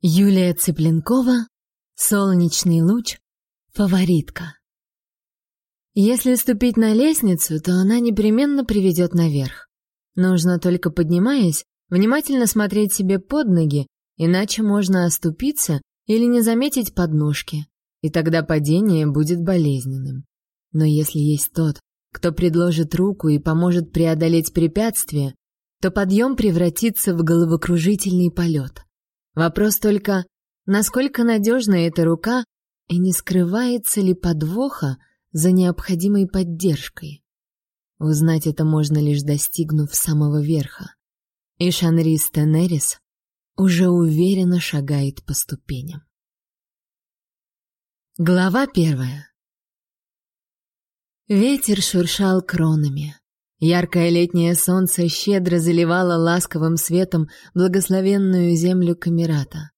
Юлия Цыпленкова «Солнечный луч. Фаворитка». Если ступить на лестницу, то она непременно приведет наверх. Нужно только поднимаясь, внимательно смотреть себе под ноги, иначе можно оступиться или не заметить подножки, и тогда падение будет болезненным. Но если есть тот, кто предложит руку и поможет преодолеть препятствие, то подъем превратится в головокружительный полет. Вопрос только, насколько надежна эта рука и не скрывается ли подвоха за необходимой поддержкой. Узнать это можно лишь достигнув самого верха. И Шанрис Тенерис уже уверенно шагает по ступеням. Глава первая. Ветер шуршал кронами. Яркое летнее солнце щедро заливало ласковым светом благословенную землю Камерата.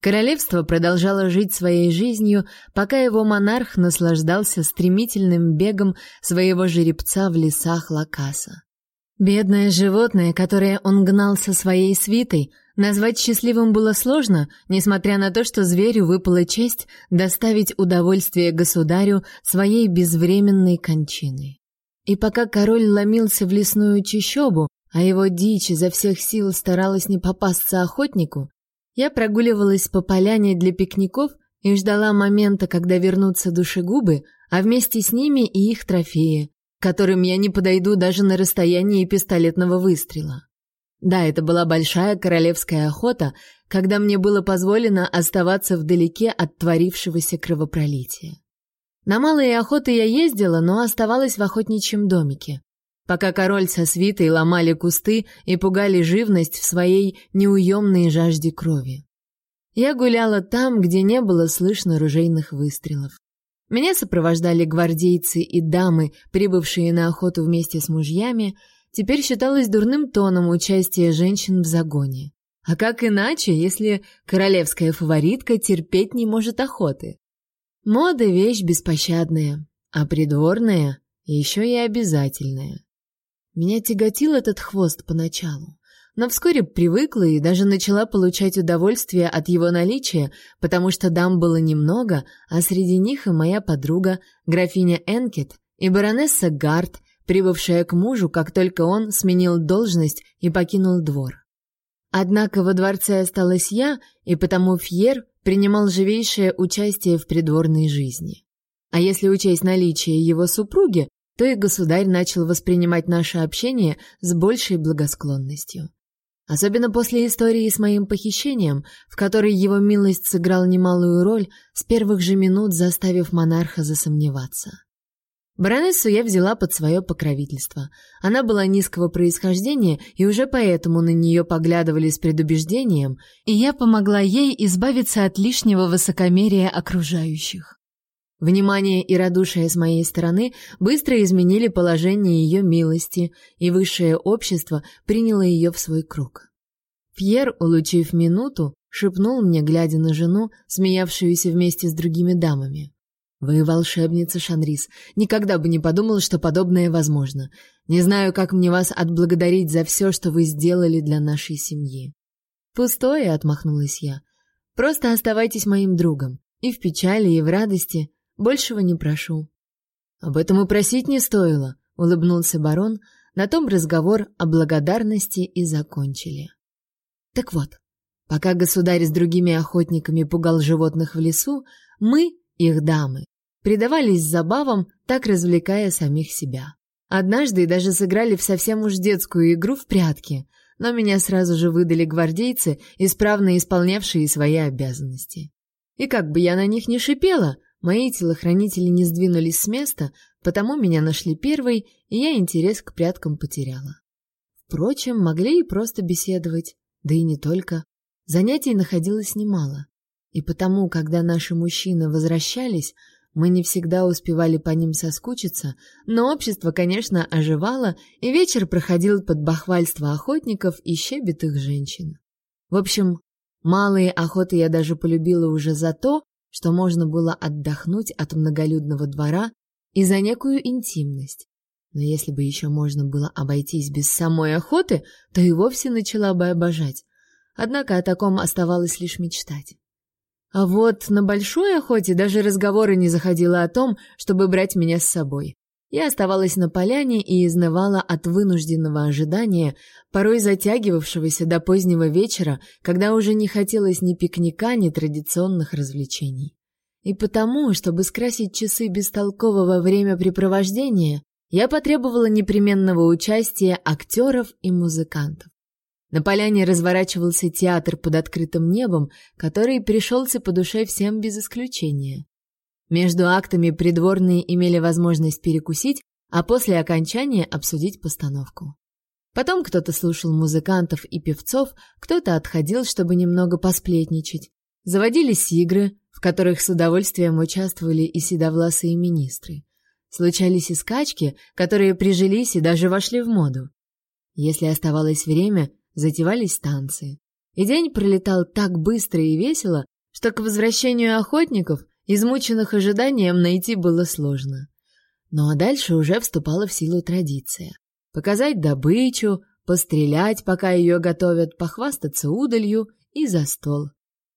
Королевство продолжало жить своей жизнью, пока его монарх наслаждался стремительным бегом своего жеребца в лесах Лакаса. Бедное животное, которое он гнал со своей свитой, назвать счастливым было сложно, несмотря на то, что зверю выпала честь доставить удовольствие государю своей безвременной кончиной. И пока король ломился в лесную чащобу, а его дичь изо всех сил старалась не попасться охотнику, я прогуливалась по поляне для пикников и ждала момента, когда вернутся душегубы, а вместе с ними и их трофеи, которым я не подойду даже на расстоянии пистолетного выстрела. Да, это была большая королевская охота, когда мне было позволено оставаться вдалеке от творившегося кровопролития. На малые охоты я ездила, но оставалась в охотничьем домике. Пока король со свитой ломали кусты и пугали живность в своей неуемной жажде крови. Я гуляла там, где не было слышно ружейных выстрелов. Меня сопровождали гвардейцы и дамы, прибывшие на охоту вместе с мужьями. Теперь считалось дурным тоном участие женщин в загоне. А как иначе, если королевская фаворитка терпеть не может охоты? Мода — вещь беспощадная, а придворная — еще и обязательная. Меня тяготил этот хвост поначалу, но вскоре привыкла и даже начала получать удовольствие от его наличия, потому что дам было немного, а среди них и моя подруга, графиня Энкет, и баронесса Гард, прибывшая к мужу, как только он сменил должность и покинул двор. Однако во дворце осталась я, и потому Фьер принимал живейшее участие в придворной жизни. А если учесть наличие его супруги, то и государь начал воспринимать наше общение с большей благосклонностью. Особенно после истории с моим похищением, в которой его милость сыграл немалую роль, с первых же минут заставив монарха засомневаться. Баронессу я взяла под свое покровительство. Она была низкого происхождения, и уже поэтому на нее поглядывали с предубеждением, и я помогла ей избавиться от лишнего высокомерия окружающих. Внимание и радушие с моей стороны быстро изменили положение ее милости, и высшее общество приняло ее в свой круг. Пьер, улучив минуту, шепнул мне, глядя на жену, смеявшуюся вместе с другими дамами. Вы волшебница, Шанрис. Никогда бы не подумал, что подобное возможно. Не знаю, как мне вас отблагодарить за все, что вы сделали для нашей семьи. Пустое, отмахнулась я. Просто оставайтесь моим другом. И в печали, и в радости. Большего не прошу. Об этом и просить не стоило, улыбнулся барон. На том разговор о благодарности и закончили. Так вот, пока государь с другими охотниками пугал животных в лесу, мы, их дамы, предавались забавам, так развлекая самих себя. Однажды даже сыграли в совсем уж детскую игру в прятки, но меня сразу же выдали гвардейцы, исправно исполнявшие свои обязанности. И как бы я на них ни шипела, мои телохранители не сдвинулись с места, потому меня нашли первой, и я интерес к пряткам потеряла. Впрочем, могли и просто беседовать, да и не только. Занятий находилось немало. И потому, когда наши мужчины возвращались, мы не всегда успевали по ним соскучиться, но общество, конечно, оживало, и вечер проходил под бахвальство охотников и щебетых женщин. В общем, малые охоты я даже полюбила уже за то, что можно было отдохнуть от многолюдного двора и за некую интимность. Но если бы еще можно было обойтись без самой охоты, то и вовсе начала бы обожать. Однако о таком оставалось лишь мечтать. А вот на большой охоте даже разговора не заходило о том, чтобы брать меня с собой. Я оставалась на поляне и изнывала от вынужденного ожидания, порой затягивавшегося до позднего вечера, когда уже не хотелось ни пикника, ни традиционных развлечений. И потому, чтобы скрасить часы бестолкового времяпрепровождения, я потребовала непременного участия актеров и музыкантов. На поляне разворачивался театр под открытым небом, который пришелся по душе всем без исключения. Между актами придворные имели возможность перекусить, а после окончания обсудить постановку. Потом кто-то слушал музыкантов и певцов, кто-то отходил, чтобы немного посплетничать. Заводились игры, в которых с удовольствием участвовали и седовласые министры. Случались и скачки, которые прижились и даже вошли в моду. Если оставалось время, затевались танцы. И день пролетал так быстро и весело, что к возвращению охотников, измученных ожиданием, найти было сложно. Ну а дальше уже вступала в силу традиция. Показать добычу, пострелять, пока ее готовят, похвастаться удалью и за стол.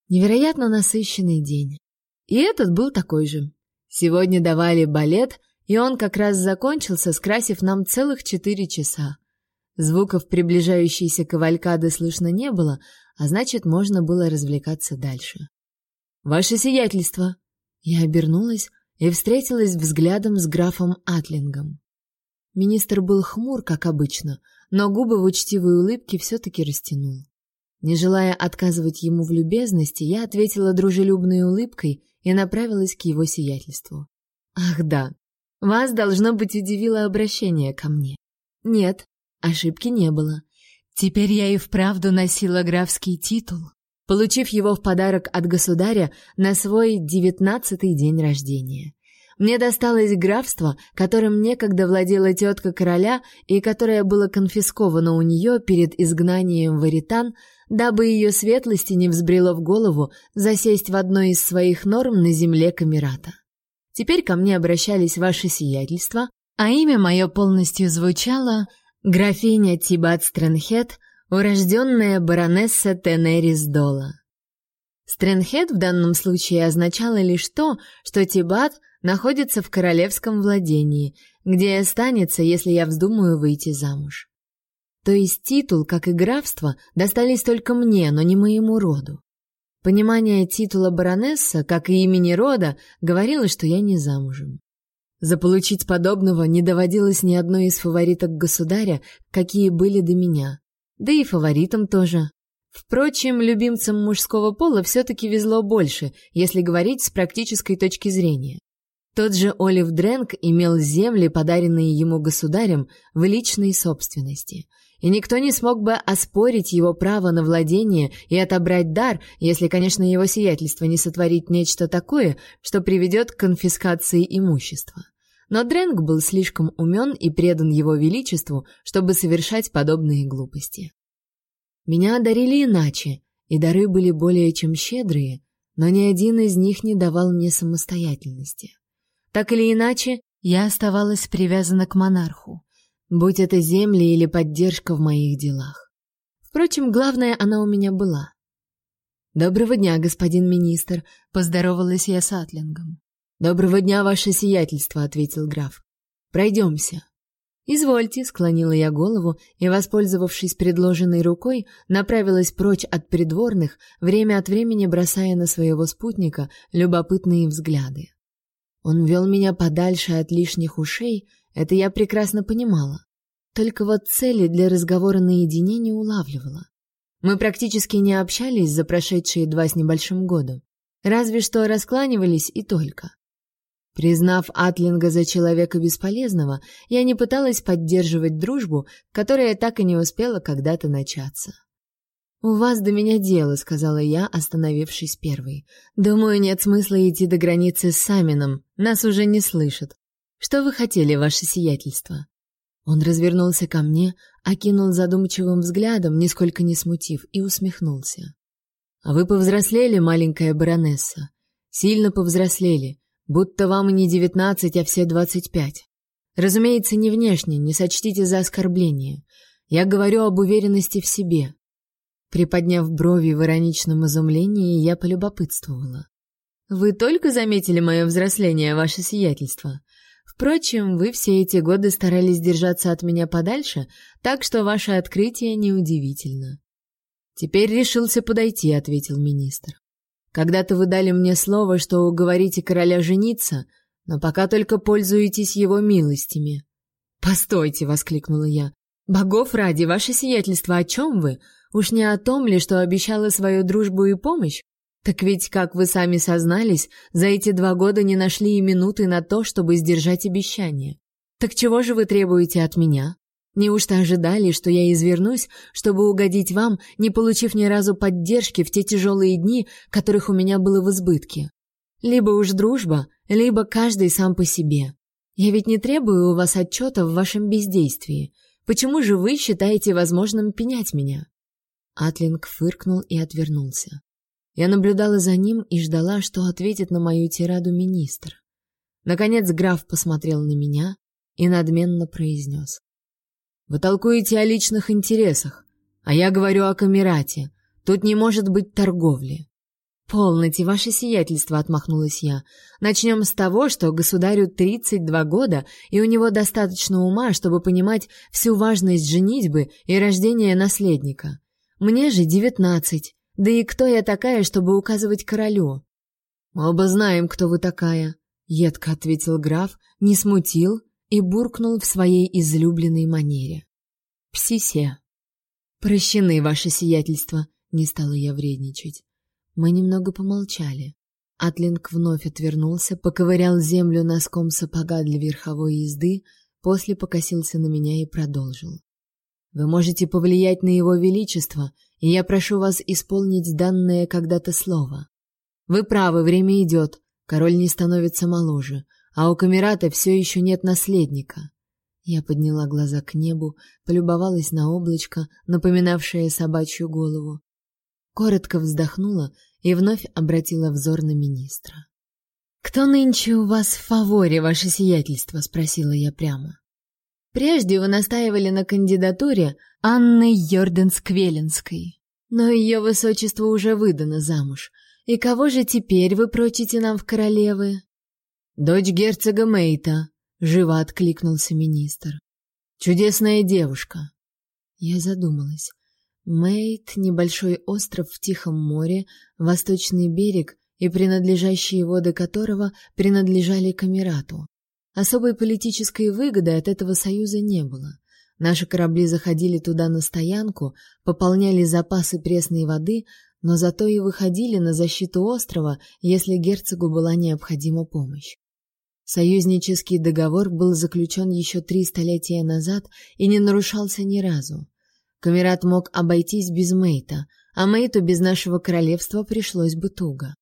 Невероятно насыщенный день. И этот был такой же. Сегодня давали балет, и он как раз закончился, скрасив нам целых четыре часа. Звуков приближающейся кавалькады слышно не было, а значит, можно было развлекаться дальше. Ваше сиятельство. Я обернулась и встретилась взглядом с графом Атлингом. Министр был хмур, как обычно, но губы в учтивой улыбке все таки растянул. Не желая отказывать ему в любезности, я ответила дружелюбной улыбкой и направилась к его сиятельству. Ах, да. Вас должно быть удивило обращение ко мне. Нет, Ошибки не было. Теперь я и вправду носила графский титул, получив его в подарок от государя на свой девятнадцатый день рождения. Мне досталось графство, которым некогда владела тетка короля и которое было конфисковано у нее перед изгнанием в Аритан, дабы ее светлости не взбрело в голову засесть в одной из своих норм на земле Камерата. Теперь ко мне обращались ваши сиятельства, а имя мое полностью звучало Графиня Тибат Стрэнхед, урожденная баронесса Тенерис Дола. Стрэнхед в данном случае означало лишь то, что Тибат находится в королевском владении, где останется, если я вздумаю выйти замуж. То есть титул, как и графство, достались только мне, но не моему роду. Понимание титула баронесса, как и имени рода, говорило, что я не замужем. Заполучить подобного не доводилось ни одной из фавориток государя, какие были до меня. Да и фаворитам тоже. Впрочем, любимцам мужского пола все-таки везло больше, если говорить с практической точки зрения. Тот же Олив Дрэнк имел земли, подаренные ему государем, в личной собственности. И никто не смог бы оспорить его право на владение и отобрать дар, если, конечно, его сиятельство не сотворит нечто такое, что приведет к конфискации имущества. Но Дрэнк был слишком умен и предан его величеству, чтобы совершать подобные глупости. Меня одарили иначе, и дары были более чем щедрые, но ни один из них не давал мне самостоятельности. Так или иначе, я оставалась привязана к монарху, будь это земли или поддержка в моих делах. Впрочем, главное, она у меня была. Доброго дня, господин министр, поздоровалась я с Атлингом. Доброго дня, ваше сиятельство, ответил граф. Пройдемся». Извольте, склонила я голову и, воспользовавшись предложенной рукой, направилась прочь от придворных, время от времени бросая на своего спутника любопытные взгляды. Он вел меня подальше от лишних ушей, это я прекрасно понимала. Только вот цели для разговора наедине не улавливала. Мы практически не общались за прошедшие два с небольшим года. Разве что раскланивались и только. Признав Атлинга за человека бесполезного, я не пыталась поддерживать дружбу, которая так и не успела когда-то начаться. «У вас до меня дело», — сказала я, остановившись первой. «Думаю, нет смысла идти до границы с Самином, нас уже не слышат. Что вы хотели, ваше сиятельство?» Он развернулся ко мне, окинул задумчивым взглядом, нисколько не смутив, и усмехнулся. «А вы повзрослели, маленькая баронесса. Сильно повзрослели будто вам не девятнадцать, а все двадцать пять. Разумеется, не внешне, не сочтите за оскорбление. Я говорю об уверенности в себе. Приподняв брови в ироничном изумлении, я полюбопытствовала. «Вы только заметили мое взросление, ваше сиятельство? Впрочем, вы все эти годы старались держаться от меня подальше, так что ваше открытие неудивительно». «Теперь решился подойти», — ответил министр. «Когда-то вы дали мне слово, что уговорите короля жениться, но пока только пользуетесь его милостями». «Постойте!» — воскликнула я. «Богов ради, ваше сиятельство, о чем вы? Уж не о том ли, что обещала свою дружбу и помощь? Так ведь, как вы сами сознались, за эти два года не нашли и минуты на то, чтобы сдержать обещание. Так чего же вы требуете от меня? Неужто ожидали, что я извернусь, чтобы угодить вам, не получив ни разу поддержки в те тяжелые дни, которых у меня было в избытке? Либо уж дружба, либо каждый сам по себе. Я ведь не требую у вас отчета в вашем бездействии. Почему же вы считаете возможным пенять меня? Атлинг фыркнул и отвернулся. Я наблюдала за ним и ждала, что ответит на мою тираду министр. Наконец граф посмотрел на меня и надменно произнес. «Вы толкуете о личных интересах, а я говорю о камерате. Тут не может быть торговли». «Полноте, ваше сиятельство», — отмахнулась я. «Начнем с того, что государю 32 года, и у него достаточно ума, чтобы понимать всю важность женитьбы и рождения наследника. Мне же девятнадцать. Да и кто я такая, чтобы указывать королю? Мы оба знаем, кто вы такая, едко ответил граф, не смутил и буркнул в своей излюбленной манере. Псисе. Прощены, ваше сиятельство, не стала я вредничать. Мы немного помолчали. Атлинг вновь отвернулся, поковырял землю носком сапога для верховой езды, после покосился на меня и продолжил. Вы можете повлиять на его величество, и я прошу вас исполнить данное когда-то слово. Вы правы, время идет, король не становится моложе, а у камерата все еще нет наследника. Я подняла глаза к небу, полюбовалась на облачко, напоминавшее собачью голову. Коротко вздохнула и вновь обратила взор на министра. «Кто нынче у вас в фаворе, ваше сиятельство?» — спросила я прямо. Прежде вы настаивали на кандидатуре Анны Йорденс-Квеленской, но ее высочество уже выдано замуж. И кого же теперь вы прочите нам в королевы? Дочь герцога Мейта, живо откликнулся министр. Чудесная девушка. Я задумалась. Мейт — небольшой остров в Тихом море, восточный берег и принадлежащие воды которого принадлежали Камерату. Особой политической выгоды от этого союза не было. Наши корабли заходили туда на стоянку, пополняли запасы пресной воды, но зато и выходили на защиту острова, если герцогу была необходима помощь. Союзнический договор был заключен еще три столетия назад и не нарушался ни разу. Камерат мог обойтись без Мейта, а Мейту без нашего королевства пришлось бы туго.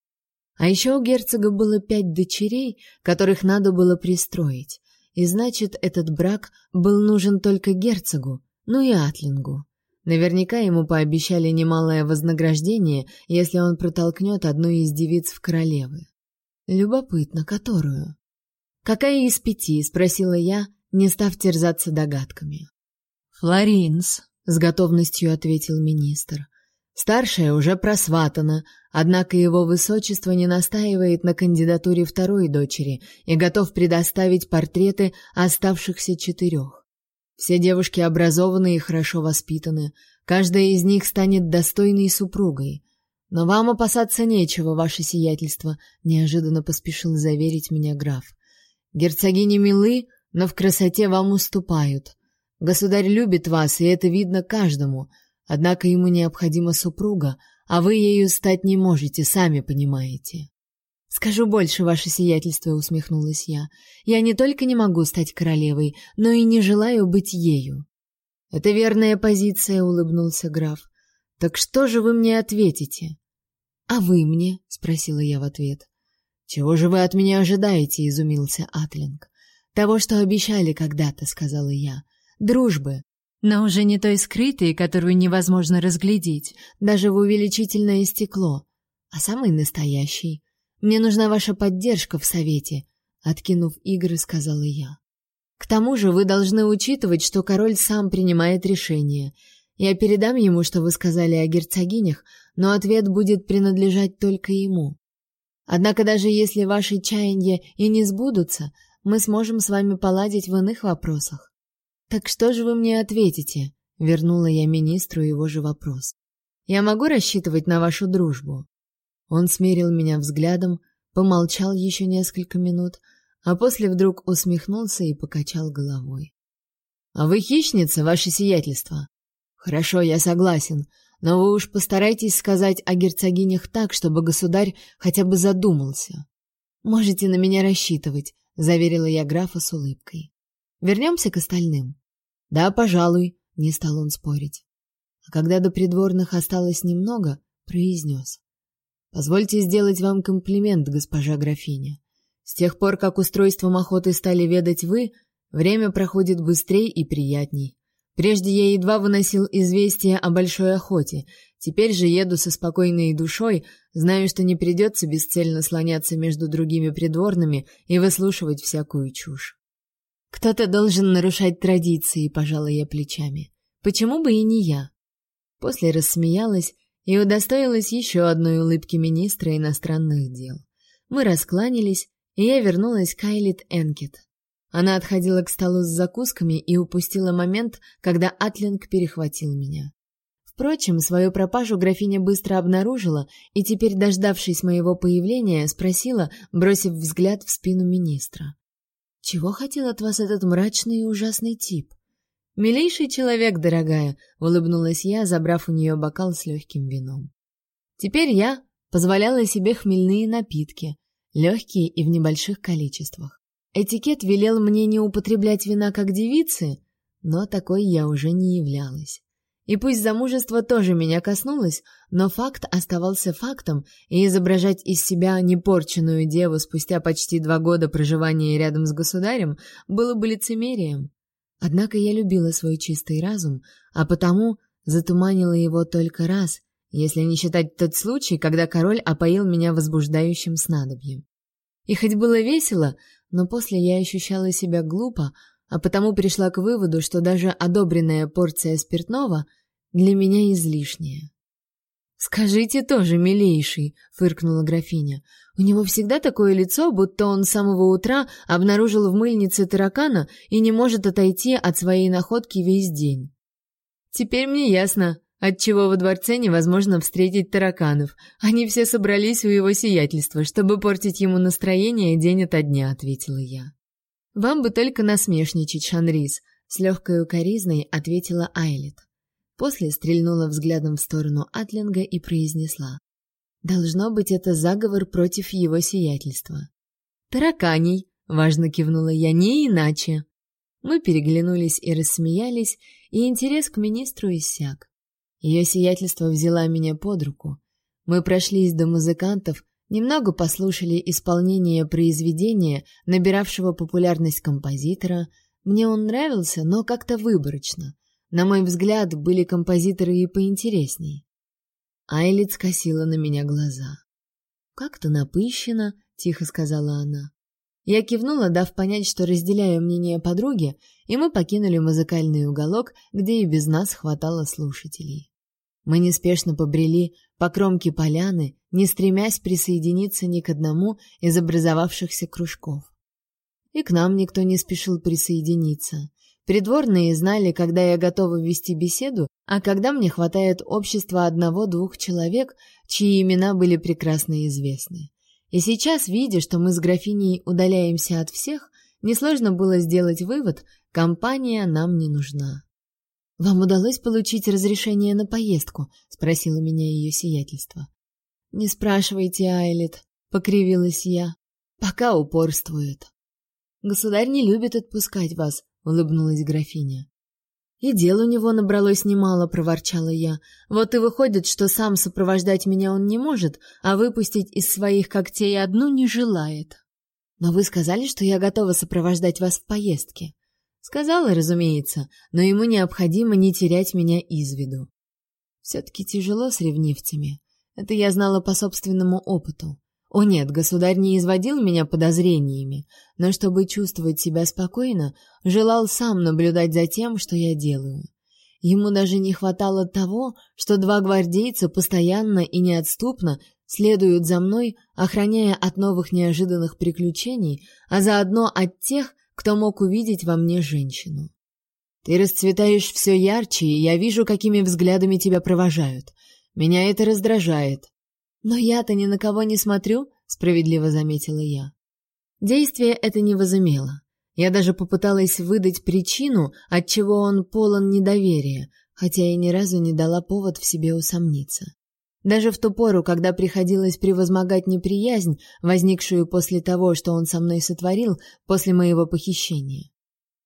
А еще у герцога было пять дочерей, которых надо было пристроить. И значит, этот брак был нужен только герцогу, ну и Атлингу. Наверняка ему пообещали немалое вознаграждение, если он протолкнет одну из девиц в королевы. Любопытно, которую? Какая из пяти, спросила я, не став терзаться догадками. Флоринс, с готовностью ответил министр. Старшая уже просватана, однако его высочество не настаивает на кандидатуре второй дочери и готов предоставить портреты оставшихся четырех. Все девушки образованы и хорошо воспитаны, каждая из них станет достойной супругой. Но вам опасаться нечего, ваше сиятельство, неожиданно поспешил заверить меня граф. Герцогини милы, но в красоте вам уступают. Государь любит вас, и это видно каждому. Однако ему необходима супруга, а вы ею стать не можете, сами понимаете. Скажу больше, ваше сиятельство, усмехнулась я. Я не только не могу стать королевой, но и не желаю быть ею. Это верная позиция, улыбнулся граф. Так что же вы мне ответите? А вы мне, спросила я в ответ. Чего же вы от меня ожидаете, изумился Атлинг. Того, что обещали когда-то, сказала я. Дружбы, но уже не той скрытой, которую невозможно разглядеть, даже в увеличительное стекло, а самый настоящий. Мне нужна ваша поддержка в совете, откинув игры, сказала я. К тому же вы должны учитывать, что король сам принимает решения. Я передам ему, что вы сказали о герцогинях, но ответ будет принадлежать только ему. Однако даже если ваши чаяния и не сбудутся, мы сможем с вами поладить в иных вопросах. Так что же вы мне ответите? Вернула я министру его же вопрос. Я могу рассчитывать на вашу дружбу? Он смерил меня взглядом, помолчал еще несколько минут, а после вдруг усмехнулся и покачал головой. А вы хищница, ваше сиятельство. Хорошо, я согласен, но вы уж постарайтесь сказать о герцогинях так, чтобы государь хотя бы задумался. Можете на меня рассчитывать, заверила я графа с улыбкой. Вернемся к остальным. Да, пожалуй, не стал он спорить. А когда до придворных осталось немного, произнес. Позвольте сделать вам комплимент, госпожа графиня. С тех пор, как устройством охоты стали ведать вы, время проходит быстрее и приятней. Прежде я едва выносил известия о большой охоте. Теперь же еду со спокойной душой, знаю, что не придется бесцельно слоняться между другими придворными и выслушивать всякую чушь. Кто-то должен нарушать традиции, пожала я плечами. Почему бы и не я? После рассмеялась и удостоилась еще одной улыбки министра иностранных дел. Мы раскланялись, и я вернулась к Айлит Энкет. Она отходила к столу с закусками и упустила момент, когда Атлинг перехватил меня. Впрочем, свою пропажу графиня быстро обнаружила и теперь, дождавшись моего появления, спросила, бросив взгляд в спину министра: "Чего хотел от вас этот мрачный и ужасный тип?" "Милейший человек, дорогая", улыбнулась я, забрав у нее бокал с легким вином. Теперь я позволяла себе хмельные напитки, легкие и в небольших количествах. Этикет велел мне не употреблять вина как девицы, но такой я уже не являлась. И пусть замужество тоже меня коснулось, но факт оставался фактом, и изображать из себя непорченную деву спустя почти два года проживания рядом с государем было бы лицемерием. Однако я любила свой чистый разум, а потому затуманила его только раз, если не считать тот случай, когда король опоил меня возбуждающим снадобьем. И хоть было весело, но после я ощущала себя глупо, а потому пришла к выводу, что даже одобренная порция спиртного для меня излишняя. Скажите тоже, милейший, фыркнула графиня. У него всегда такое лицо, будто он с самого утра обнаружил в мыльнице таракана и не может отойти от своей находки весь день. Теперь мне ясно, отчего во дворце невозможно встретить тараканов. Они все собрались у его сиятельства, чтобы портить ему настроение день ото дня, ответила я. Вам бы только насмешничать, Шанрис, с легкой укоризной ответила Айлет. После стрельнула взглядом в сторону Атлинга и произнесла: "Должно быть это заговор против его сиятельства". "Тараканий", важно кивнула я, не иначе. Мы переглянулись и рассмеялись, и интерес к министру иссяк. Ее сиятельство взяла меня под руку. Мы прошлись до музыкантов, немного послушали исполнение произведения, набиравшего популярность композитора. Мне он нравился, но как-то выборочно. На мой взгляд, были композиторы и поинтересней. Айлит скосила на меня глаза. «Как-то напыщенно», — тихо сказала она. Я кивнула, дав понять, что разделяю мнение подруги, и мы покинули музыкальный уголок, где и без нас хватало слушателей. Мы неспешно побрели по кромке поляны, не стремясь присоединиться ни к одному из образовавшихся кружков. И к нам никто не спешил присоединиться. Придворные знали, когда я готова вести беседу, а когда мне хватает общества одного-двух человек, чьи имена были прекрасно известны. И сейчас, видя, что мы с графиней удаляемся от всех, несложно было сделать вывод: компания нам не нужна. Вам удалось получить разрешение на поездку, спросила меня ее сиятельство. Не спрашивайте, Айлет, покривилась я. Пока упорствует. Государь не любит отпускать вас, улыбнулась графиня. И дел у него набралось немало, проворчала я. Вот и выходит, что сам сопровождать меня он не может, а выпустить из своих когтей одну не желает. Но вы сказали, что я готова сопровождать вас в поездке. Сказала, разумеется, но ему необходимо не терять меня из виду. Все-таки тяжело с ревнивцами. Это я знала по собственному опыту. О нет, государь не изводил меня подозрениями, но чтобы чувствовать себя спокойно, желал сам наблюдать за тем, что я делаю. Ему даже не хватало того, что два гвардейца постоянно и неотступно следуют за мной, охраняя от новых неожиданных приключений, а заодно от тех, кто мог увидеть во мне женщину. Ты расцветаешь все ярче, и я вижу, какими взглядами тебя провожают. Меня это раздражает. Но я-то ни на кого не смотрю, справедливо заметила я. Действие это не возымело. Я даже попыталась выдать причину, от чего он полон недоверия, хотя и ни разу не дала повод в себе усомниться. Даже в ту пору, когда приходилось превозмогать неприязнь, возникшую после того, что он со мной сотворил после моего похищения.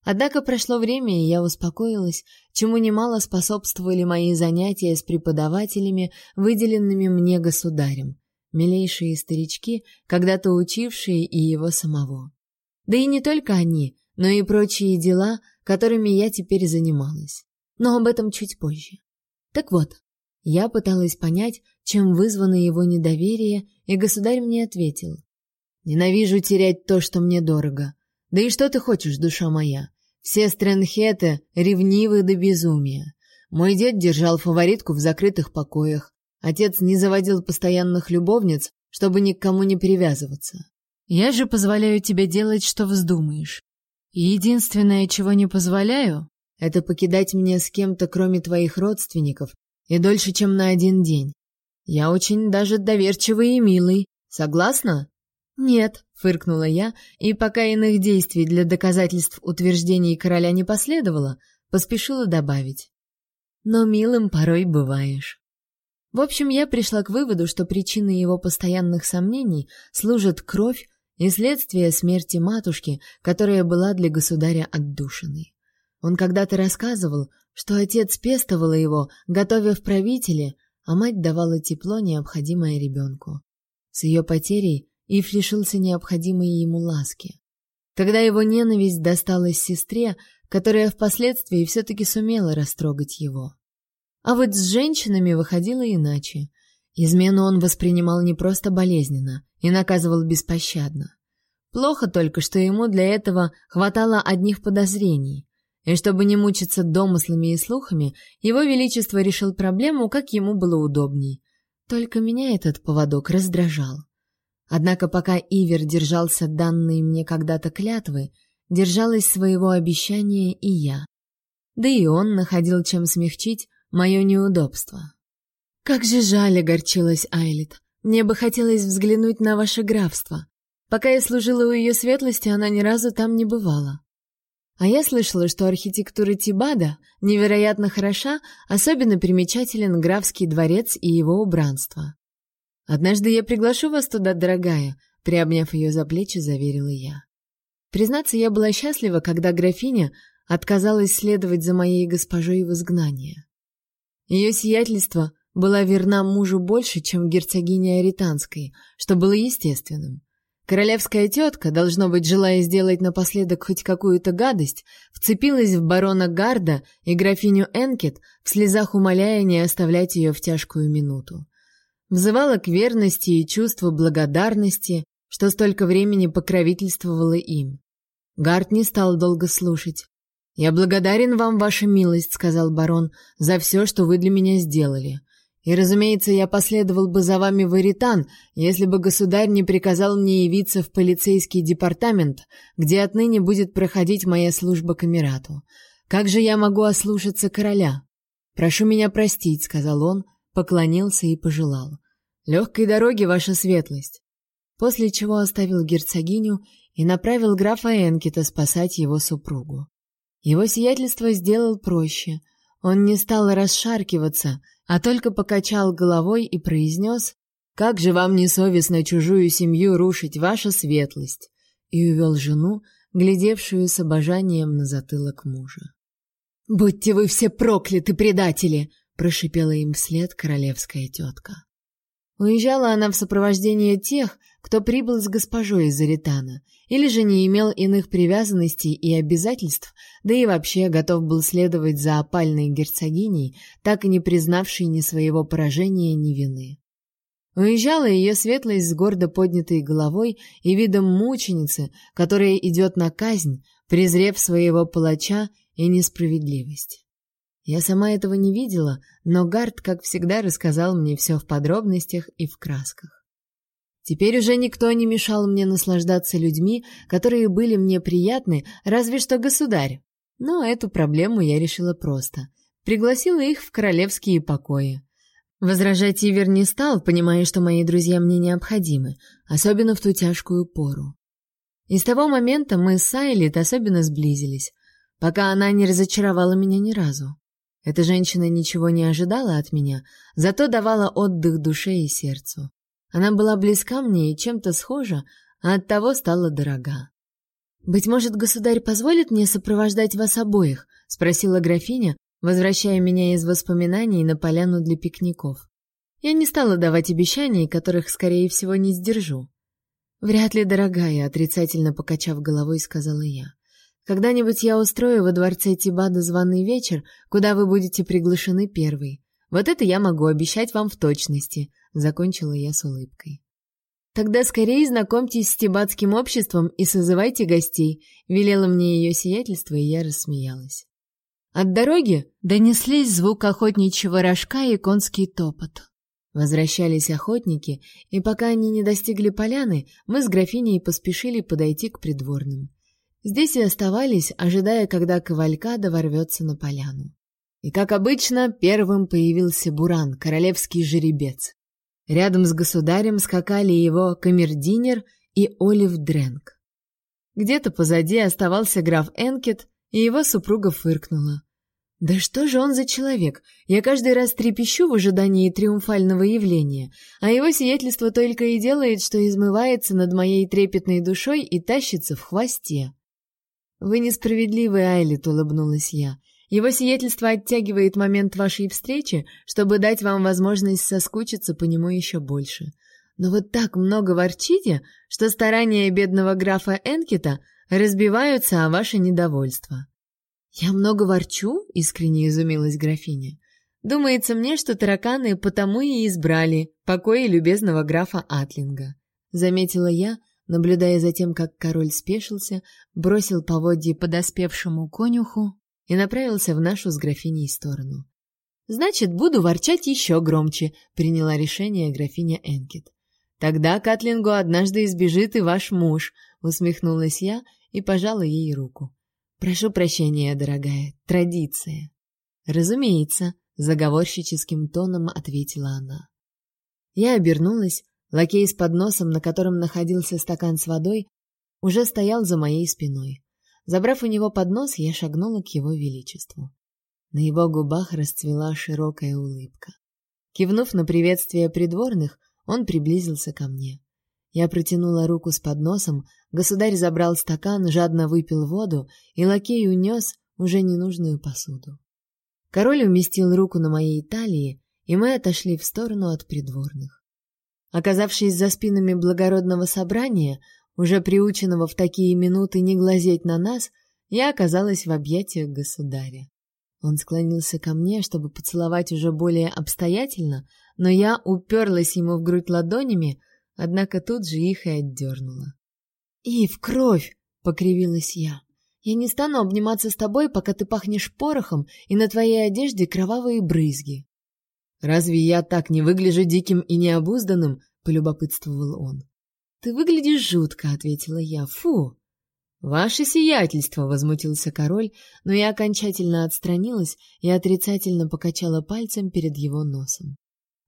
Однако прошло время, и я успокоилась, чему немало способствовали мои занятия с преподавателями, выделенными мне государем, милейшие старички, когда-то учившие и его самого. Да и не только они, но и прочие дела, которыми я теперь занималась. Но об этом чуть позже. Так вот, я пыталась понять, чем вызвано его недоверие, и государь мне ответил. «Ненавижу терять то, что мне дорого. Да и что ты хочешь, душа моя? Все стрэнхеты ревнивы до безумия. Мой дед держал фаворитку в закрытых покоях. Отец не заводил постоянных любовниц, чтобы ни к кому не привязываться. Я же позволяю тебе делать, что вздумаешь. И единственное, чего не позволяю, это покидать меня с кем-то, кроме твоих родственников, и дольше, чем на один день. Я очень даже доверчивый и милый. Согласна? Нет, фыркнула я, и пока иных действий для доказательств утверждений короля не последовало, поспешила добавить: но милым порой бываешь. В общем, я пришла к выводу, что причиной его постоянных сомнений служит кровь, и следствие смерти матушки, которая была для государя отдушиной. Он когда-то рассказывал, что отец пестовал его, готовя в правителе, а мать давала тепло, необходимое ребенку. С ее потерей Ив лишился необходимой ему ласки. Тогда его ненависть досталась сестре, которая впоследствии все-таки сумела растрогать его. А вот с женщинами выходило иначе. Измену он воспринимал не просто болезненно и наказывал беспощадно. Плохо только, что ему для этого хватало одних подозрений. И чтобы не мучиться домыслами и слухами, его величество решил проблему, как ему было удобней. Только меня этот поводок раздражал. Однако пока Ивер держался данной мне когда-то клятвы, держалась своего обещания и я. Да и он находил чем смягчить мое неудобство. Как же жаль, огорчилась Айлит. Мне бы хотелось взглянуть на ваше графство. Пока я служила у ее светлости, она ни разу там не бывала. А я слышала, что архитектура Тибада невероятно хороша, особенно примечателен графский дворец и его убранство. Однажды я приглашу вас туда, дорогая, приобняв ее за плечи, заверила я. Признаться, я была счастлива, когда графиня отказалась следовать за моей госпожой в изгнание. Ее сиятельство была верна мужу больше, чем герцогиня Аританской, что было естественным. Королевская тетка, должно быть, желая сделать напоследок хоть какую-то гадость, вцепилась в барона Гарда и графиню Энкет, в слезах умоляя не оставлять ее в тяжкую минуту. Взывала к верности и чувству благодарности, что столько времени покровительствовало им. Гард не стал долго слушать. «Я благодарен вам, ваша милость», — сказал барон, — «за все, что вы для меня сделали. И, разумеется, я последовал бы за вами в Иритан, если бы государь не приказал мне явиться в полицейский департамент, где отныне будет проходить моя служба к Эмирату. Как же я могу ослушаться короля? Прошу меня простить, сказал он, поклонился и пожелал. Легкой дороги, ваша светлость. После чего оставил герцогиню и направил графа Энкита спасать его супругу. Его сиятельство сделал проще. Он не стал расшаркиваться, а только покачал головой и произнес «Как же вам не совестно чужую семью рушить, ваша светлость!» и увел жену, глядевшую с обожанием на затылок мужа. «Будьте вы все прокляты, предатели!» — прошипела им вслед королевская тетка. Уезжала она в сопровождении тех, кто прибыл с госпожой из Заритана, или же не имел иных привязанностей и обязательств, да и вообще готов был следовать за опальной герцогиней, так и не признавшей ни своего поражения, ни вины. Уезжала ее светлость с гордо поднятой головой и видом мученицы, которая идет на казнь, презрев своего палача и несправедливость. Я сама этого не видела, но Гард, как всегда, рассказал мне все в подробностях и в красках. Теперь уже никто не мешал мне наслаждаться людьми, которые были мне приятны, разве что государь. Но эту проблему я решила просто. Пригласила их в королевские покои. Возражать Ивер не стал, понимая, что мои друзья мне необходимы, особенно в ту тяжкую пору. И с того момента мы с Айлит особенно сблизились, пока она не разочаровала меня ни разу. Эта женщина ничего не ожидала от меня, зато давала отдых душе и сердцу. Она была близка мне и чем-то схожа, а оттого стала дорога. «Быть может, государь позволит мне сопровождать вас обоих?» — спросила графиня, возвращая меня из воспоминаний на поляну для пикников. Я не стала давать обещаний, которых, скорее всего, не сдержу. «Вряд ли, дорогая», — отрицательно покачав головой, сказала я. «Когда-нибудь я устрою во дворце Тибада званый вечер, куда вы будете приглашены первой. Вот это я могу обещать вам в точности», — закончила я с улыбкой. «Тогда скорее знакомьтесь с тибатским обществом и созывайте гостей», — велело мне ее сиятельство, и я рассмеялась. От дороги донеслись звук охотничьего рожка и конский топот. Возвращались охотники, и пока они не достигли поляны, мы с графиней поспешили подойти к придворным. Здесь и оставались, ожидая, когда кавалькада ворвется на поляну. И, как обычно, первым появился Буран, королевский жеребец. Рядом с государем скакали его камердинер и Олив Дренк. Где-то позади оставался граф Энкет, и его супруга фыркнула. Да что же он за человек? Я каждый раз трепещу в ожидании триумфального явления, а его сиятельство только и делает, что измывается над моей трепетной душой и тащится в хвосте. Вы несправедливы, Айлит, улыбнулась я. Его сиятельство оттягивает момент вашей встречи, чтобы дать вам возможность соскучиться по нему еще больше. Но вот так много ворчите, что старания бедного графа Энкета разбиваются о ваше недовольство. «Я много ворчу?» — искренне изумилась графиня. «Думается мне, что тараканы потому и избрали покои любезного графа Атлинга», — заметила я, наблюдая за тем, как король спешился, бросил поводье подоспевшему конюху и направился в нашу с графиней сторону. «Значит, буду ворчать еще громче», — приняла решение графиня Энкет. «Тогда Катлингу однажды избежит и ваш муж», — усмехнулась я и пожала ей руку. Прошу прощения, дорогая, традиция. Разумеется, заговорщическим тоном ответила она. Я обернулась, лакей с подносом, на котором находился стакан с водой, уже стоял за моей спиной. Забрав у него поднос, я шагнула к его величеству. На его губах расцвела широкая улыбка. Кивнув на приветствие придворных, он приблизился ко мне. Я протянула руку с подносом, государь забрал стакан, жадно выпил воду, и лакей унес уже ненужную посуду. Король уместил руку на моей талии, и мы отошли в сторону от придворных. Оказавшись за спинами благородного собрания, уже приученного в такие минуты не глазеть на нас, я оказалась в объятиях государя. Он склонился ко мне, чтобы поцеловать уже более обстоятельно, но я уперлась ему в грудь ладонями, однако тут же их и отдернула. «Ив, кровь!» — покривилась я. «Я не стану обниматься с тобой, пока ты пахнешь порохом, и на твоей одежде кровавые брызги». «Разве я так не выгляжу диким и необузданным?» — полюбопытствовал он. «Ты выглядишь жутко», — ответила я. «Фу!» «Ваше сиятельство!» — возмутился король, но я окончательно отстранилась и отрицательно покачала пальцем перед его носом.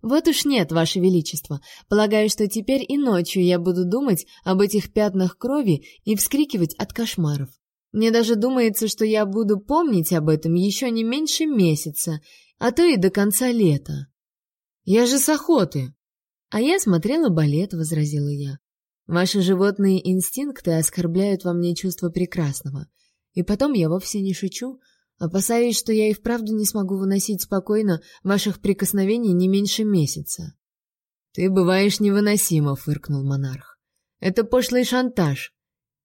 Вот уж нет, ваше величество. Полагаю, что теперь и ночью я буду думать об этих пятнах крови и вскрикивать от кошмаров. Мне даже думается, что я буду помнить об этом еще не меньше месяца, а то и до конца лета. Я же с охоты. А я смотрела балет, возразила я. Ваши животные инстинкты оскорбляют во мне чувство прекрасного. И потом я вовсе не шучу. Опасаюсь, что я и вправду не смогу выносить спокойно ваших прикосновений не меньше месяца. Ты бываешь невыносимо, фыркнул монарх. Это пошлый шантаж.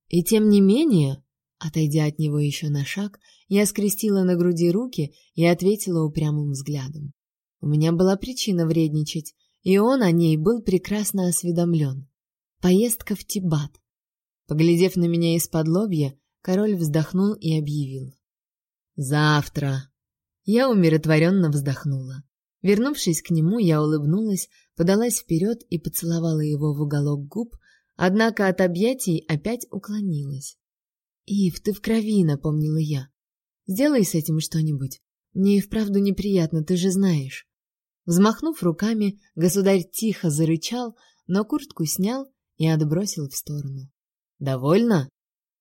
И тем не менее, отойдя от него еще на шаг, я скрестила на груди руки и ответила упрямым взглядом. У меня была причина вредничать, и он о ней был прекрасно осведомлен. Поездка в Тибат. Поглядев на меня из-под лобья, король вздохнул и объявил: Завтра. Я умиротворенно вздохнула. Вернувшись к нему, я улыбнулась, подалась вперед и поцеловала его в уголок губ, однако от объятий опять уклонилась. «Ив, ты в крови», — напомнила я. «Сделай с этим что-нибудь. Мне и вправду неприятно, ты же знаешь». Взмахнув руками, государь тихо зарычал, но куртку снял и отбросил в сторону. «Довольно?»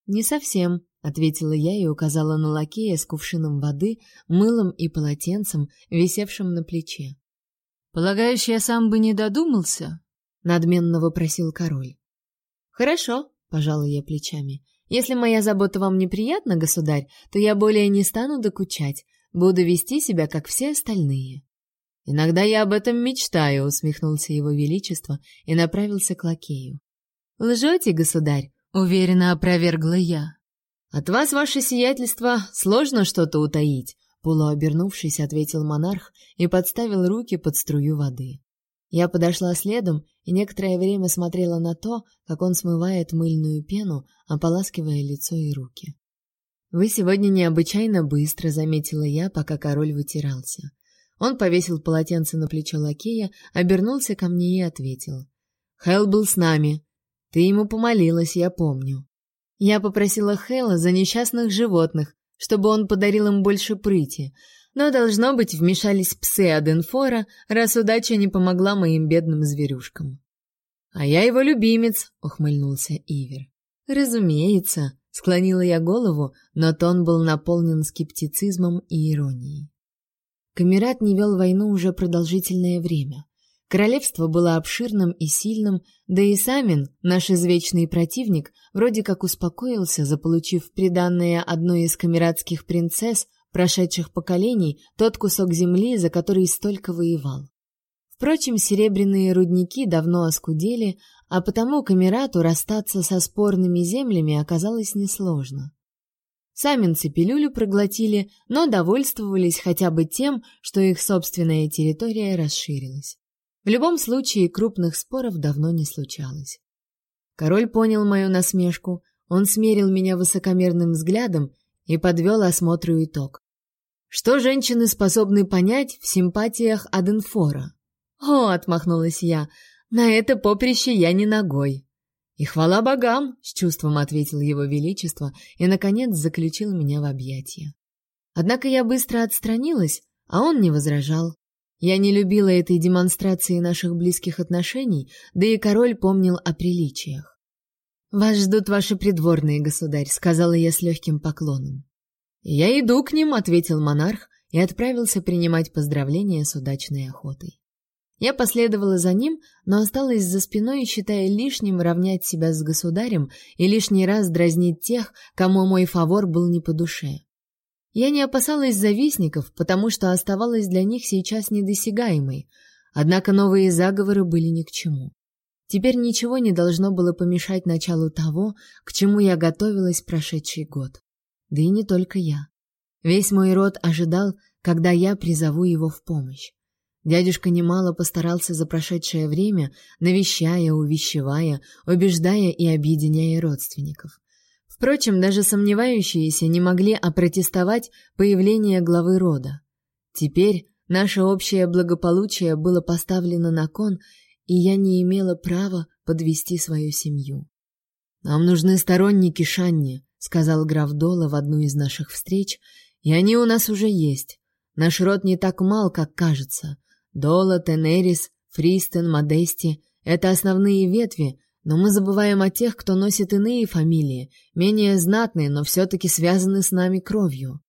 «Не совсем», — ответила я и указала на лакея с кувшином воды, мылом и полотенцем, висевшим на плече. «Полагаешь, я сам бы не додумался?» — надменно вопросил король. «Хорошо», — пожала я плечами. «Если моя забота вам неприятна, государь, то я более не стану докучать, буду вести себя, как все остальные». «Иногда я об этом мечтаю», — усмехнулся его величество и направился к лакею. «Лжете, государь», — уверенно опровергла я. «От вас, ваше сиятельство, сложно что-то утаить», — полуобернувшись, ответил монарх и подставил руки под струю воды. Я подошла следом и некоторое время смотрела на то, как он смывает мыльную пену, ополаскивая лицо и руки. «Вы сегодня необычайно быстро», — заметила я, пока король вытирался. Он повесил полотенце на плечо лакея, обернулся ко мне и ответил. «Хелл был с нами. Ты ему помолилась, я помню». Я попросила Хэлла за несчастных животных, чтобы он подарил им больше прыти, но, должно быть, вмешались псы Аденфора, раз удача не помогла моим бедным зверюшкам. «А я его любимец», — ухмыльнулся Ивер. «Разумеется», — склонила я голову, но тон был наполнен скептицизмом и иронией. Камерат не вел войну уже продолжительное время. Королевство было обширным и сильным, да и Самин, наш извечный противник, вроде как успокоился, заполучив приданное одной из камератских принцесс, прошедших поколений, тот кусок земли, за который столько воевал. Впрочем, серебряные рудники давно оскудели, а потому камерату расстаться со спорными землями оказалось несложно. Саминцы пилюлю проглотили, но довольствовались хотя бы тем, что их собственная территория расширилась. В любом случае, крупных споров давно не случалось. Король понял мою насмешку, он смерил меня высокомерным взглядом и подвел осмотру итог. Что женщины способны понять в симпатиях Аденфора? «О!» — отмахнулась я. «На это поприще я не ногой». «И хвала богам!» — с чувством ответил его величество и, наконец, заключил меня в объятия. Однако я быстро отстранилась, а он не возражал. Я не любила этой демонстрации наших близких отношений, да и король помнил о приличиях. «Вас ждут ваши придворные, государь», — сказала я с легким поклоном. «Я иду к ним», — ответил монарх и отправился принимать поздравления с удачной охотой. Я последовала за ним, но осталась за спиной, считая лишним равнять себя с государем и лишний раз дразнить тех, кому мой фавор был не по душе. Я не опасалась завистников, потому что оставалась для них сейчас недосягаемой, однако новые заговоры были ни к чему. Теперь ничего не должно было помешать началу того, к чему я готовилась прошедший год. Да и не только я. Весь мой род ожидал, когда я призову его в помощь. Дядюшка немало постарался за прошедшее время, навещая, увещевая, убеждая и объединяя родственников. Впрочем, даже сомневающиеся не могли опротестовать появление главы рода. Теперь наше общее благополучие было поставлено на кон, и я не имела права подвести свою семью. «Нам нужны сторонники Шанни», — сказал граф Дола в одну из наших встреч, — «и они у нас уже есть. Наш род не так мал, как кажется. Дола, Тенерис, Фристен, Модести — это основные ветви, но мы забываем о тех, кто носит иные фамилии, менее знатные, но все-таки связаны с нами кровью.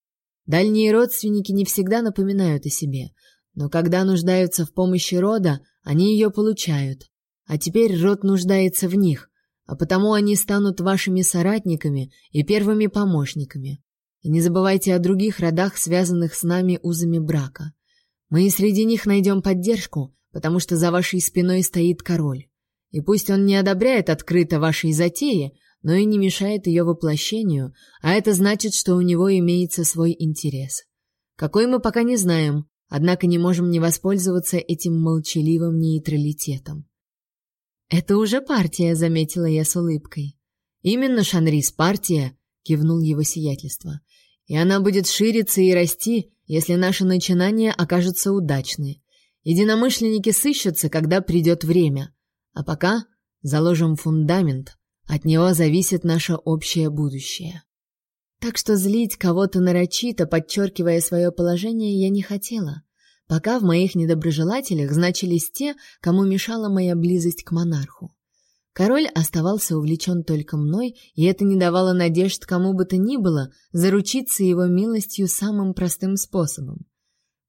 Дальние родственники не всегда напоминают о себе, но когда нуждаются в помощи рода, они ее получают. А теперь род нуждается в них, а потому они станут вашими соратниками и первыми помощниками. И не забывайте о других родах, связанных с нами узами брака. Мы и среди них найдем поддержку, потому что за вашей спиной стоит король. И пусть он не одобряет открыто вашей затеи, но и не мешает ее воплощению, а это значит, что у него имеется свой интерес. Какой мы пока не знаем, однако не можем не воспользоваться этим молчаливым нейтралитетом. «Это уже партия», — заметила я с улыбкой. «Именно, Шанрис, партия», — кивнул его сиятельство. «И она будет шириться и расти, если наши начинания окажутся удачны. Единомышленники сыщутся, когда придет время. А пока заложим фундамент, от него зависит наше общее будущее. Так что злить кого-то нарочито, подчеркивая свое положение, я не хотела. Пока в моих недоброжелателях значились те, кому мешала моя близость к монарху. Король оставался увлечен только мной, и это не давало надежд кому бы то ни было заручиться его милостью самым простым способом.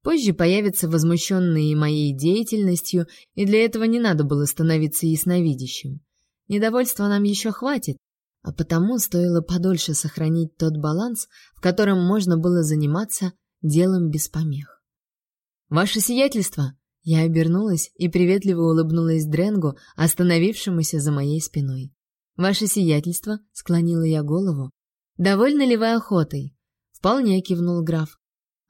Позже появятся возмущенные моей деятельностью, и для этого не надо было становиться ясновидящим. Недовольства нам еще хватит, а потому стоило подольше сохранить тот баланс, в котором можно было заниматься делом без помех. «Ваше сиятельство!» Я обернулась и приветливо улыбнулась Дренгу, остановившемуся за моей спиной. «Ваше сиятельство!» — склонила я голову. «Довольны ли вы охотой?» «Вполне», — кивнул граф.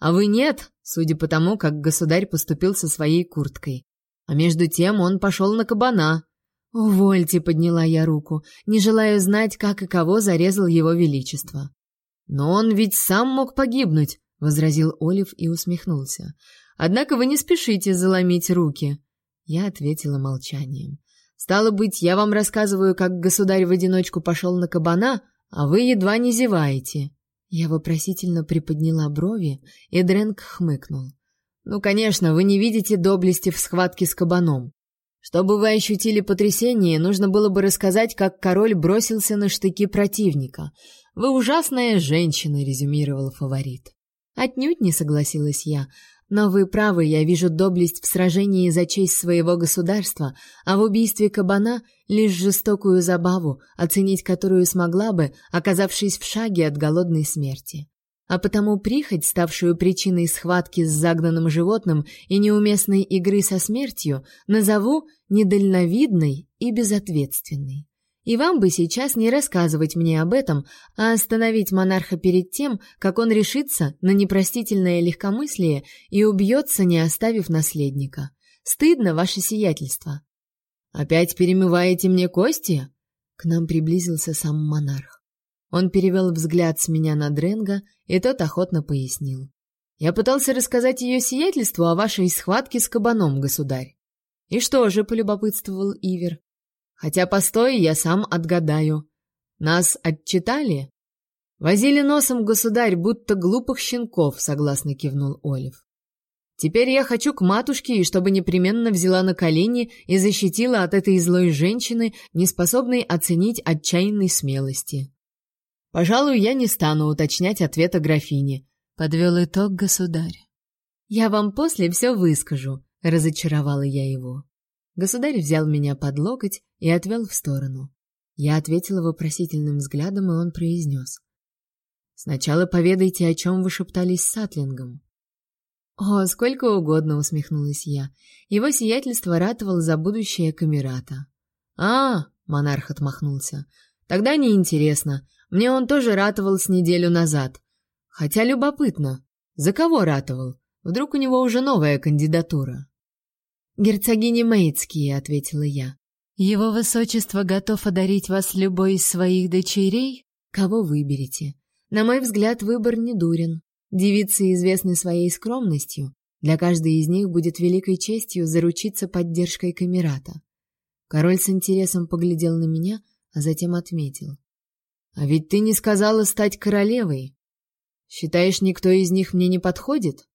«А вы нет, судя по тому, как государь поступил со своей курткой. А между тем он пошел на кабана». «Увольте», — подняла я руку, не желаю знать, как и кого зарезал его величество. «Но он ведь сам мог погибнуть», — возразил Олив и усмехнулся. Однако вы не спешите заломить руки. Я ответила молчанием. Стало быть, я вам рассказываю, как государь в одиночку пошел на кабана, а вы едва не зеваете. Я вопросительно приподняла брови, и Дренк хмыкнул. Ну, конечно, вы не видите доблести в схватке с кабаном. Чтобы вы ощутили потрясение, нужно было бы рассказать, как король бросился на штыки противника. Вы ужасная женщина, резюмировал фаворит. Отнюдь не согласилась я. Но вы правы, я вижу доблесть в сражении за честь своего государства, а в убийстве кабана лишь жестокую забаву, оценить которую смогла бы, оказавшись в шаге от голодной смерти. А потому прихоть, ставшую причиной схватки с загнанным животным и неуместной игры со смертью, назову недальновидной и безответственной. И вам бы сейчас не рассказывать мне об этом, а остановить монарха перед тем, как он решится на непростительное легкомыслие и убьется, не оставив наследника. Стыдно, ваше сиятельство. Опять перемываете мне кости? К нам приблизился сам монарх. Он перевел взгляд с меня на Дренга, и тот охотно пояснил. Я пытался рассказать ее сиятельству о вашей схватке с кабаном, государь. И что же, полюбопытствовал Ивер. Хотя постой, я сам отгадаю. Нас отчитали? Возили носом государь, будто глупых щенков, согласно кивнул Олив. Теперь я хочу к матушке, и чтобы непременно взяла на колени и защитила от этой злой женщины, неспособной оценить отчаянной смелости. Пожалуй, я не стану уточнять ответа графини, подвел итог государь. Я вам после все выскажу, разочаровала я его. Государь взял меня под локоть и отвел в сторону. Я ответила вопросительным взглядом, и он произнес. «Сначала поведайте, о чем вы шептались с Сатлингом». «О, сколько угодно!» — усмехнулась я. Его сиятельство ратовал за будущее Камерата. «А!» — монарх отмахнулся. «Тогда неинтересно. Мне он тоже ратовал с неделю назад. Хотя любопытно. За кого ратовал? Вдруг у него уже новая кандидатура?» «Герцогини Мейцкие», — ответила я. «Его высочество готов одарить вас любой из своих дочерей? Кого выберете? На мой взгляд, выбор не дурен. Девицы известны своей скромностью. Для каждой из них будет великой честью заручиться поддержкой Камерата». Король с интересом поглядел на меня, а затем отметил. «А ведь ты не сказала стать королевой. Считаешь, никто из них мне не подходит?»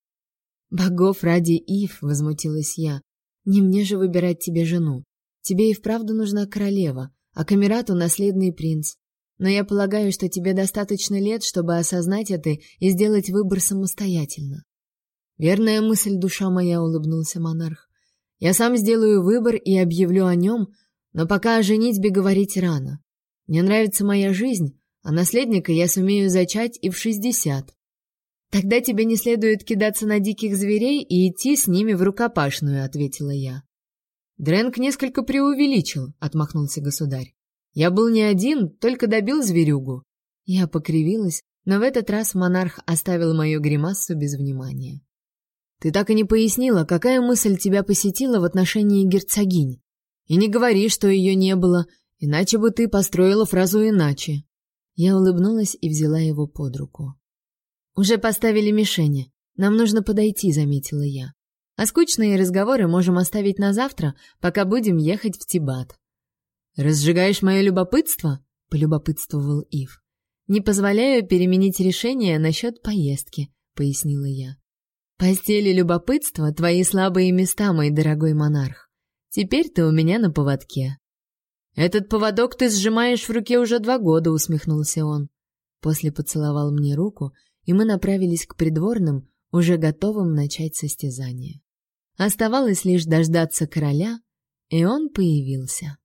«Богов ради Ив», — возмутилась я, не мне же выбирать тебе жену. Тебе и вправду нужна королева, а Камерату наследный принц. Но я полагаю, что тебе достаточно лет, чтобы осознать это и сделать выбор самостоятельно. Верная мысль, душа моя, улыбнулся монарх. Я сам сделаю выбор и объявлю о нем, но пока о женитьбе говорить рано. Мне нравится моя жизнь, а наследника я сумею зачать и в шестьдесят. Тогда тебе не следует кидаться на диких зверей и идти с ними в рукопашную, ответила я. Дренк несколько преувеличил, отмахнулся государь. Я был не один, только добил зверюгу. Я покривилась, но в этот раз монарх оставил мою гримасу без внимания. Ты так и не пояснила, какая мысль тебя посетила в отношении герцогинь. И не говори, что ее не было, иначе бы ты построила фразу иначе. Я улыбнулась и взяла его под руку. Уже поставили мишени. Нам нужно подойти, заметила я. А скучные разговоры можем оставить на завтра, пока будем ехать в Тибат. Разжигаешь мое любопытство? полюбопытствовал Ив. Не позволяю переменить решение насчет поездки, пояснила я. Постели любопытства твои слабые места, мой дорогой монарх. Теперь ты у меня на поводке. Этот поводок ты сжимаешь в руке уже два года, усмехнулся он. После поцеловал мне руку, и мы направились к придворным, уже готовым начать состязание. Оставалось лишь дождаться короля, и он появился.